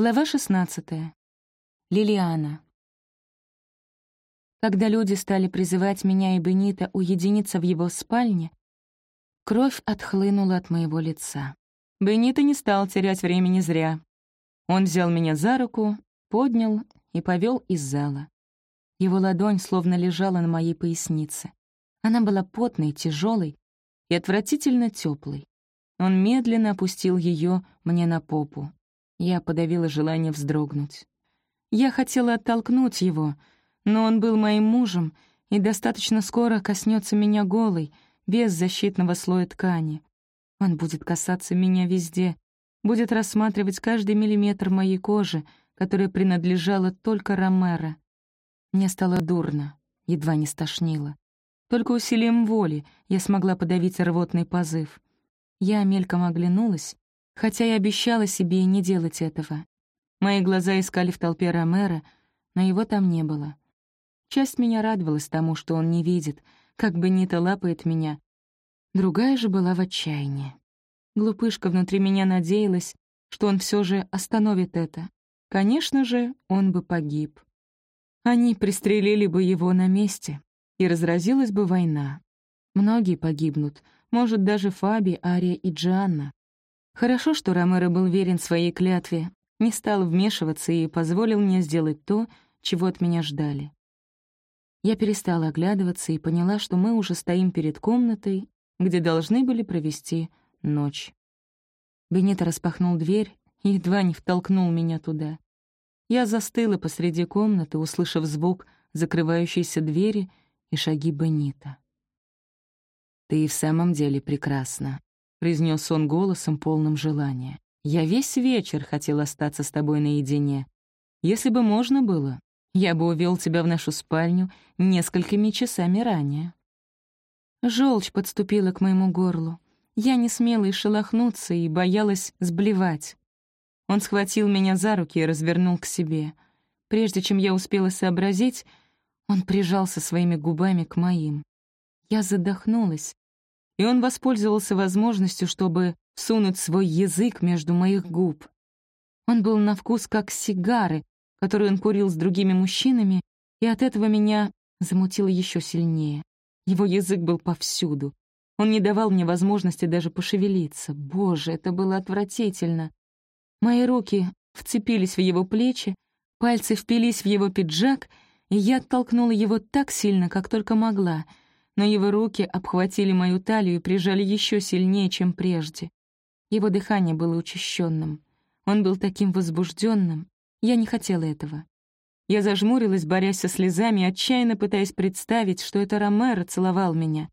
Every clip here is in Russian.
Глава 16. Лилиана. Когда люди стали призывать меня и Бенита уединиться в его спальне, кровь отхлынула от моего лица. Бенита не стал терять времени зря. Он взял меня за руку, поднял и повел из зала. Его ладонь словно лежала на моей пояснице. Она была потной, тяжелой и отвратительно теплой. Он медленно опустил ее мне на попу, я подавила желание вздрогнуть. Я хотела оттолкнуть его, но он был моим мужем и достаточно скоро коснется меня голой, без защитного слоя ткани. Он будет касаться меня везде, будет рассматривать каждый миллиметр моей кожи, которая принадлежала только Ромеро. Мне стало дурно, едва не стошнило. Только усилием воли я смогла подавить рвотный позыв. Я мельком оглянулась хотя и обещала себе не делать этого. Мои глаза искали в толпе Ромера, но его там не было. Часть меня радовалась тому, что он не видит, как бы Нита лапает меня. Другая же была в отчаянии. Глупышка внутри меня надеялась, что он все же остановит это. Конечно же, он бы погиб. Они пристрелили бы его на месте, и разразилась бы война. Многие погибнут, может, даже Фаби, Ария и Джанна. Хорошо, что Ромеро был верен своей клятве, не стал вмешиваться и позволил мне сделать то, чего от меня ждали. Я перестала оглядываться и поняла, что мы уже стоим перед комнатой, где должны были провести ночь. Бенито распахнул дверь и едва не втолкнул меня туда. Я застыла посреди комнаты, услышав звук закрывающейся двери и шаги Бенита. «Ты и в самом деле прекрасна», — произнес он голосом, полным желания. «Я весь вечер хотел остаться с тобой наедине. Если бы можно было, я бы увел тебя в нашу спальню несколькими часами ранее». Желчь подступила к моему горлу. Я не смела и шелохнуться и боялась сблевать. Он схватил меня за руки и развернул к себе. Прежде чем я успела сообразить, он прижался своими губами к моим. Я задохнулась, и он воспользовался возможностью, чтобы сунуть свой язык между моих губ. Он был на вкус как сигары, которые он курил с другими мужчинами, и от этого меня замутило еще сильнее. Его язык был повсюду. Он не давал мне возможности даже пошевелиться. Боже, это было отвратительно. Мои руки вцепились в его плечи, пальцы впились в его пиджак, и я оттолкнула его так сильно, как только могла — но его руки обхватили мою талию и прижали еще сильнее, чем прежде. Его дыхание было учащенным. Он был таким возбужденным. Я не хотела этого. Я зажмурилась, борясь со слезами, отчаянно пытаясь представить, что это Ромеро целовал меня,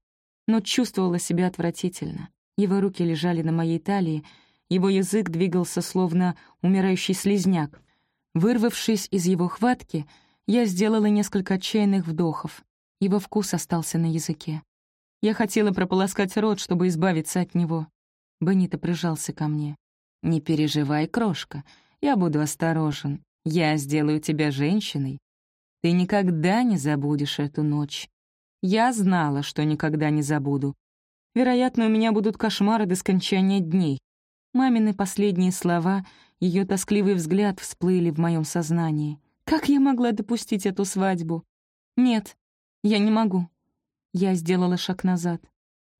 но чувствовала себя отвратительно. Его руки лежали на моей талии, его язык двигался словно умирающий слизняк. Вырвавшись из его хватки, я сделала несколько отчаянных вдохов. Его вкус остался на языке. Я хотела прополоскать рот, чтобы избавиться от него. Бенито прижался ко мне. «Не переживай, крошка, я буду осторожен. Я сделаю тебя женщиной. Ты никогда не забудешь эту ночь. Я знала, что никогда не забуду. Вероятно, у меня будут кошмары до скончания дней. Мамины последние слова, ее тоскливый взгляд всплыли в моем сознании. Как я могла допустить эту свадьбу? Нет, я не могу. Я сделала шаг назад.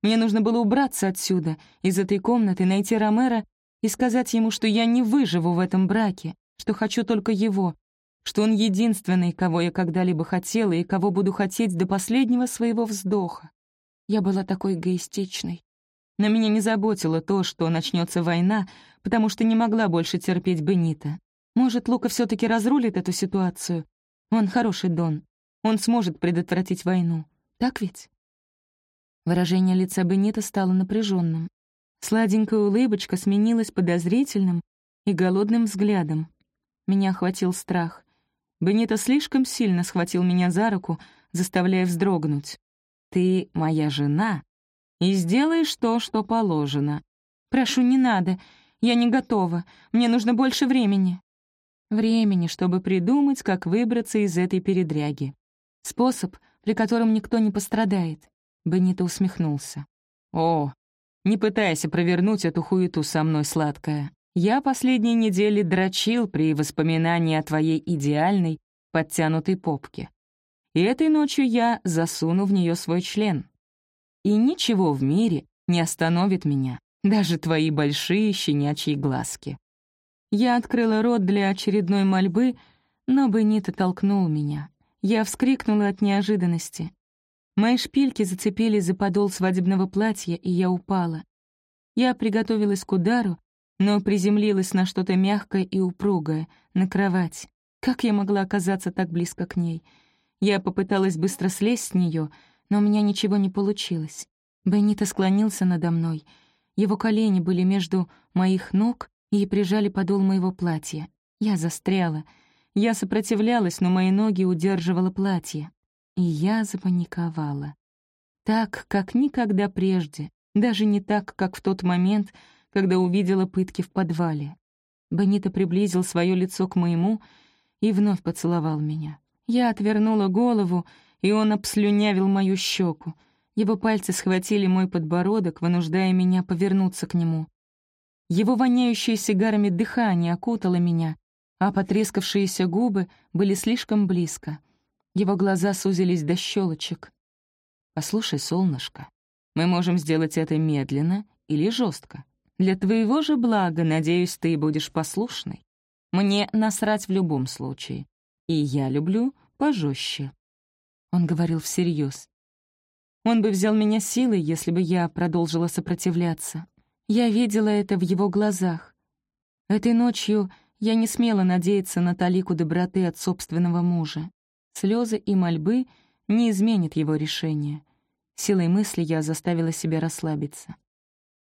Мне нужно было убраться отсюда, из этой комнаты, найти Ромера и сказать ему, что я не выживу в этом браке, что хочу только его, что он единственный, кого я когда-либо хотела и кого буду хотеть до последнего своего вздоха. Я была такой эгоистичной. Но меня не заботило то, что начнется война, потому что не могла больше терпеть Бенита. Может, Лука все таки разрулит эту ситуацию? Он хороший Дон, он сможет предотвратить войну. Так ведь? Выражение лица Бенита стало напряженным. Сладенькая улыбочка сменилась подозрительным и голодным взглядом. Меня охватил страх. Бенито слишком сильно схватил меня за руку, заставляя вздрогнуть. «Ты моя жена, и сделаешь то, что положено. Прошу, не надо, я не готова, мне нужно больше времени». Времени, чтобы придумать, как выбраться из этой передряги. Способ, при котором никто не пострадает. Бенито усмехнулся. «О, не пытайся провернуть эту хуету со мной, сладкая. Я последние недели дрочил при воспоминании о твоей идеальной, подтянутой попке. И этой ночью я засуну в нее свой член. И ничего в мире не остановит меня, даже твои большие щенячьи глазки. Я открыла рот для очередной мольбы, но Бенито толкнул меня. Я вскрикнула от неожиданности. Мои шпильки зацепились за подол свадебного платья, и я упала. Я приготовилась к удару, но приземлилась на что-то мягкое и упругое, на кровать. Как я могла оказаться так близко к ней? Я попыталась быстро слезть с нее, но у меня ничего не получилось. Бенито склонился надо мной. Его колени были между моих ног и прижали подол моего платья. Я застряла. Я сопротивлялась, но мои ноги удерживало платье. И я запаниковала. Так, как никогда прежде, даже не так, как в тот момент, когда увидела пытки в подвале. Бенито приблизил свое лицо к моему и вновь поцеловал меня. Я отвернула голову, и он обслюнявил мою щеку. Его пальцы схватили мой подбородок, вынуждая меня повернуться к нему. Его воняющее сигарами дыхание окутало меня, а потрескавшиеся губы были слишком близко. Его глаза сузились до щелочек. «Послушай, солнышко, мы можем сделать это медленно или жестко. Для твоего же блага, надеюсь, ты будешь послушной. Мне насрать в любом случае. И я люблю пожестче. Он говорил всерьез. Он бы взял меня силой, если бы я продолжила сопротивляться. Я видела это в его глазах. Этой ночью я не смела надеяться на талику доброты от собственного мужа. Слезы и мольбы не изменят его решение. Силой мысли я заставила себя расслабиться.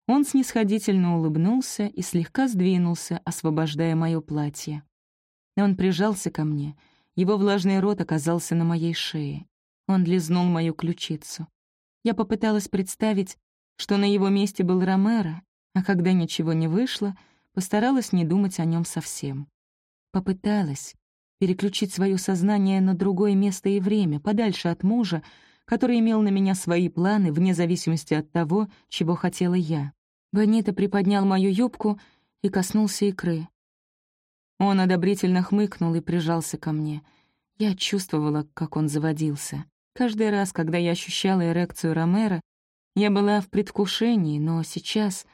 Он снисходительно улыбнулся и слегка сдвинулся, освобождая мое платье. Он прижался ко мне, его влажный рот оказался на моей шее. Он лизнул мою ключицу. Я попыталась представить, что на его месте был Ромеро, а когда ничего не вышло, постаралась не думать о нем совсем. Попыталась переключить свое сознание на другое место и время, подальше от мужа, который имел на меня свои планы вне зависимости от того, чего хотела я. Бонита приподнял мою юбку и коснулся икры. Он одобрительно хмыкнул и прижался ко мне. Я чувствовала, как он заводился. Каждый раз, когда я ощущала эрекцию Ромера, я была в предвкушении, но сейчас...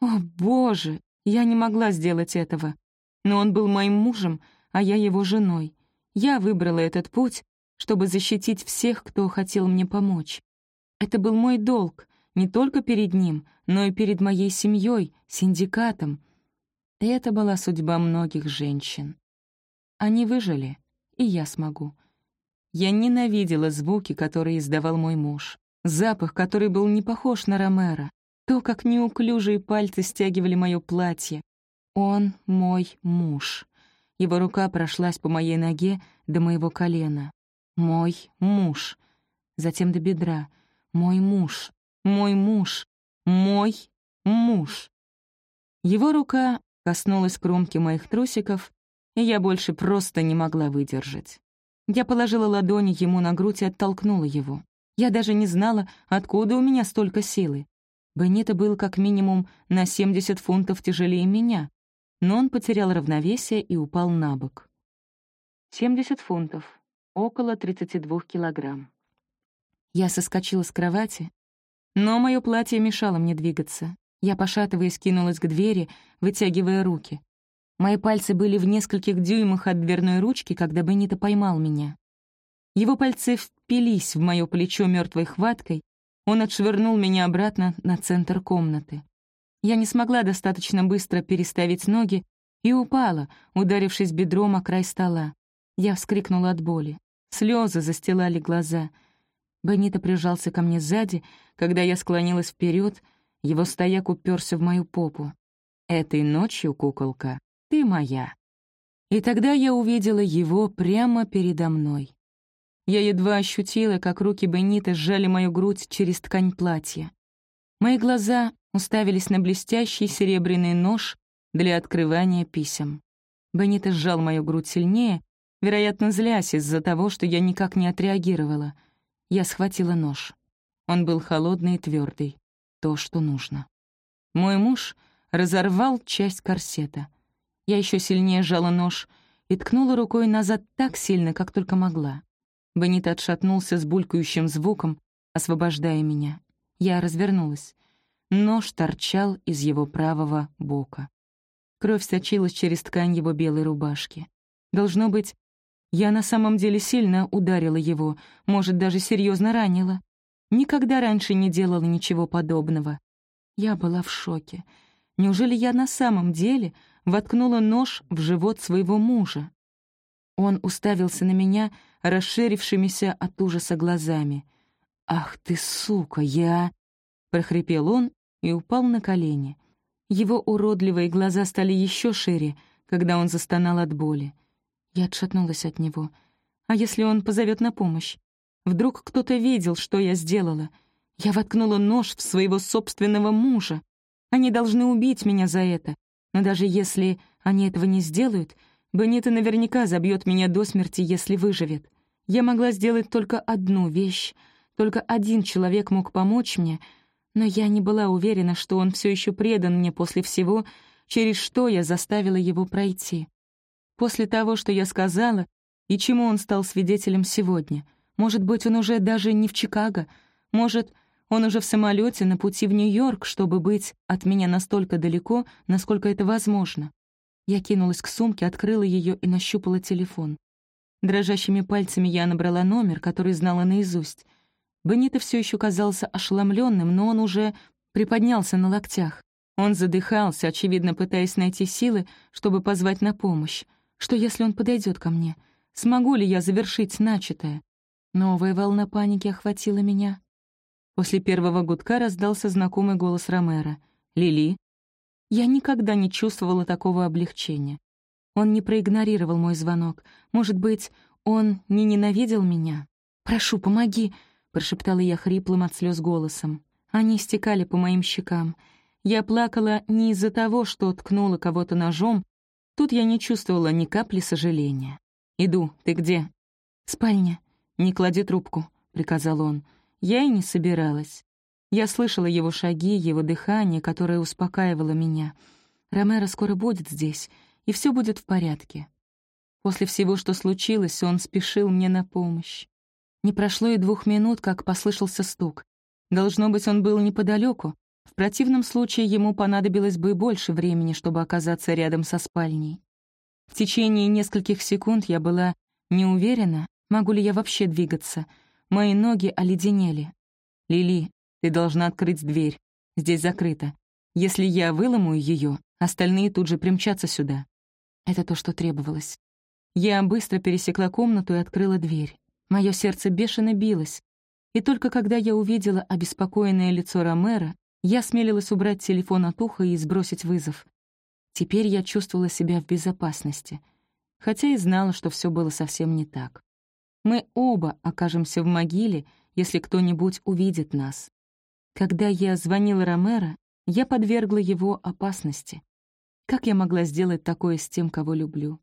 О, боже! Я не могла сделать этого. Но он был моим мужем, а я его женой. Я выбрала этот путь, чтобы защитить всех, кто хотел мне помочь. Это был мой долг, не только перед ним, но и перед моей семьей, синдикатом. Это была судьба многих женщин. Они выжили, и я смогу. Я ненавидела звуки, которые издавал мой муж. Запах, который был не похож на Ромеро. То, как неуклюжие пальцы стягивали мое платье. Он мой муж. Его рука прошлась по моей ноге до моего колена. Мой муж. Затем до бедра. Мой муж. Мой муж. Мой муж. Его рука коснулась кромки моих трусиков, и я больше просто не могла выдержать. Я положила ладони ему на грудь и оттолкнула его. Я даже не знала, откуда у меня столько силы. Бенито был как минимум на 70 фунтов тяжелее меня, но он потерял равновесие и упал на бок. 70 фунтов около 32 килограмм. Я соскочила с кровати, но мое платье мешало мне двигаться. Я, пошатываясь, кинулась к двери, вытягивая руки. Мои пальцы были в нескольких дюймах от дверной ручки, когда Бенито поймал меня. Его пальцы впились в мое плечо мертвой хваткой, он отшвырнул меня обратно на центр комнаты. Я не смогла достаточно быстро переставить ноги и упала, ударившись бедром о край стола. Я вскрикнула от боли. Слезы застилали глаза. Бенито прижался ко мне сзади, когда я склонилась вперед, его стояк уперся в мою попу. «Этой ночью, куколка, ты моя». И тогда я увидела его прямо передо мной. Я едва ощутила, как руки Бенита сжали мою грудь через ткань платья. Мои глаза уставились на блестящий серебряный нож для открывания писем. Бенита сжал мою грудь сильнее, вероятно, злясь из-за того, что я никак не отреагировала. Я схватила нож. Он был холодный и твердый, то, что нужно. Мой муж разорвал часть корсета. Я еще сильнее сжала нож и ткнула рукой назад так сильно, как только могла. Бенито отшатнулся с булькающим звуком, освобождая меня. Я развернулась. Нож торчал из его правого бока. Кровь сочилась через ткань его белой рубашки. Должно быть, я на самом деле сильно ударила его, может, даже серьезно ранила. Никогда раньше не делала ничего подобного. Я была в шоке. Неужели я на самом деле воткнула нож в живот своего мужа? Он уставился на меня расширившимися от ужаса глазами. «Ах ты, сука, я...» — прохрипел он и упал на колени. Его уродливые глаза стали еще шире, когда он застонал от боли. Я отшатнулась от него. А если он позовет на помощь? Вдруг кто-то видел, что я сделала? Я воткнула нож в своего собственного мужа. Они должны убить меня за это. Но даже если они этого не сделают, Бенито наверняка забьет меня до смерти, если выживет. Я могла сделать только одну вещь. Только один человек мог помочь мне — но я не была уверена, что он все еще предан мне после всего, через что я заставила его пройти. После того, что я сказала, и чему он стал свидетелем сегодня. Может быть, он уже даже не в Чикаго, может, он уже в самолете на пути в Нью-Йорк, чтобы быть от меня настолько далеко, насколько это возможно. Я кинулась к сумке, открыла ее и нащупала телефон. Дрожащими пальцами я набрала номер, который знала наизусть — Бенито все еще казался ошеломленным, но он уже приподнялся на локтях. Он задыхался, очевидно, пытаясь найти силы, чтобы позвать на помощь. Что если он подойдет ко мне? Смогу ли я завершить начатое? Новая волна паники охватила меня. После первого гудка раздался знакомый голос Ромера. «Лили?» Я никогда не чувствовала такого облегчения. Он не проигнорировал мой звонок. Может быть, он не ненавидел меня? «Прошу, помоги!» — прошептала я хриплым от слез голосом. Они стекали по моим щекам. Я плакала не из-за того, что ткнула кого-то ножом. Тут я не чувствовала ни капли сожаления. «Иду, ты где?» «Спальня». «Не клади трубку», — приказал он. Я и не собиралась. Я слышала его шаги, его дыхание, которое успокаивало меня. Ромеро скоро будет здесь, и все будет в порядке. После всего, что случилось, он спешил мне на помощь. Не прошло и двух минут, как послышался стук. Должно быть, он был неподалеку. В противном случае ему понадобилось бы больше времени, чтобы оказаться рядом со спальней. В течение нескольких секунд я была не уверена, могу ли я вообще двигаться. Мои ноги оледенели. «Лили, ты должна открыть дверь. Здесь закрыто. Если я выломаю ее, остальные тут же примчатся сюда». Это то, что требовалось. Я быстро пересекла комнату и открыла дверь. Мое сердце бешено билось, и только когда я увидела обеспокоенное лицо Ромера, я смелилась убрать телефон от уха и сбросить вызов. Теперь я чувствовала себя в безопасности, хотя и знала, что все было совсем не так. Мы оба окажемся в могиле, если кто-нибудь увидит нас. Когда я звонила Ромеро, я подвергла его опасности. Как я могла сделать такое с тем, кого люблю?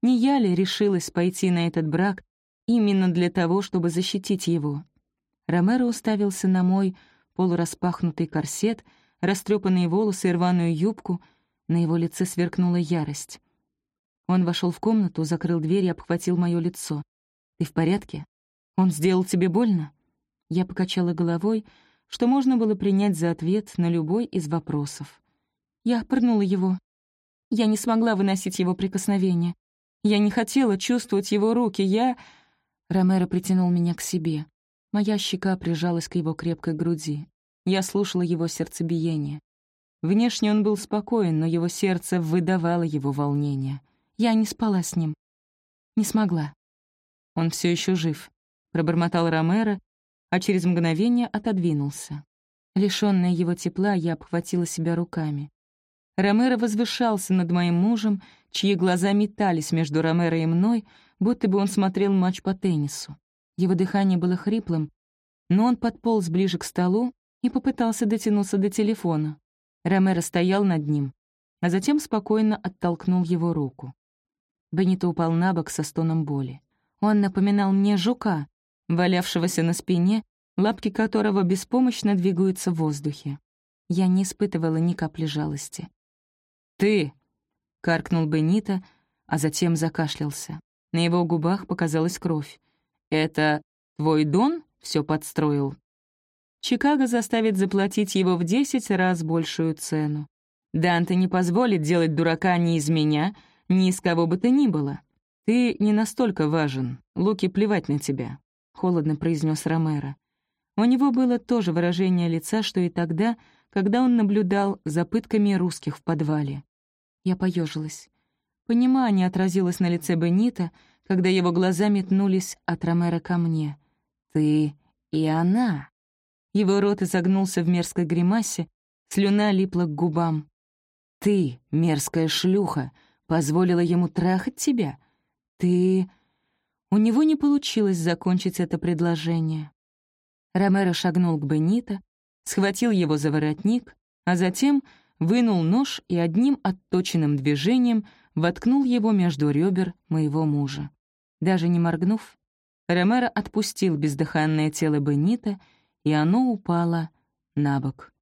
Не я ли решилась пойти на этот брак, именно для того, чтобы защитить его. Ромеро уставился на мой полураспахнутый корсет, растрепанные волосы и рваную юбку, на его лице сверкнула ярость. Он вошел в комнату, закрыл дверь и обхватил мое лицо. «Ты в порядке? Он сделал тебе больно?» Я покачала головой, что можно было принять за ответ на любой из вопросов. Я пырнула его. Я не смогла выносить его прикосновения. Я не хотела чувствовать его руки. Я... Ромеро притянул меня к себе. Моя щека прижалась к его крепкой груди. Я слушала его сердцебиение. Внешне он был спокоен, но его сердце выдавало его волнение. Я не спала с ним. Не смогла. Он все еще жив, пробормотал Ромеро, а через мгновение отодвинулся. Лишённая его тепла, я обхватила себя руками. Ромеро возвышался над моим мужем, чьи глаза метались между Ромеро и мной, будто бы он смотрел матч по теннису. Его дыхание было хриплым, но он подполз ближе к столу и попытался дотянуться до телефона. Ромеро стоял над ним, а затем спокойно оттолкнул его руку. Бенито упал на бок со стоном боли. Он напоминал мне жука, валявшегося на спине, лапки которого беспомощно двигаются в воздухе. Я не испытывала ни капли жалости. «Ты!» — каркнул Бенита, а затем закашлялся. На его губах показалась кровь. «Это твой Дон все подстроил?» Чикаго заставит заплатить его в десять раз большую цену. Данте не позволит делать дурака ни из меня, ни из кого бы то ни было. Ты не настолько важен, Луки плевать на тебя», — холодно произнес Ромеро. У него было то же выражение лица, что и тогда, когда он наблюдал за пытками русских в подвале. Я поежилась. Понимание отразилось на лице Бенита, когда его глаза метнулись от Ромеро ко мне. «Ты и она». Его рот изогнулся в мерзкой гримасе, слюна липла к губам. «Ты, мерзкая шлюха, позволила ему трахать тебя? Ты...» У него не получилось закончить это предложение. Ромеро шагнул к Бенито, схватил его за воротник, а затем вынул нож и одним отточенным движением воткнул его между ребер моего мужа. Даже не моргнув, Ромеро отпустил бездыханное тело Бенита, и оно упало на бок.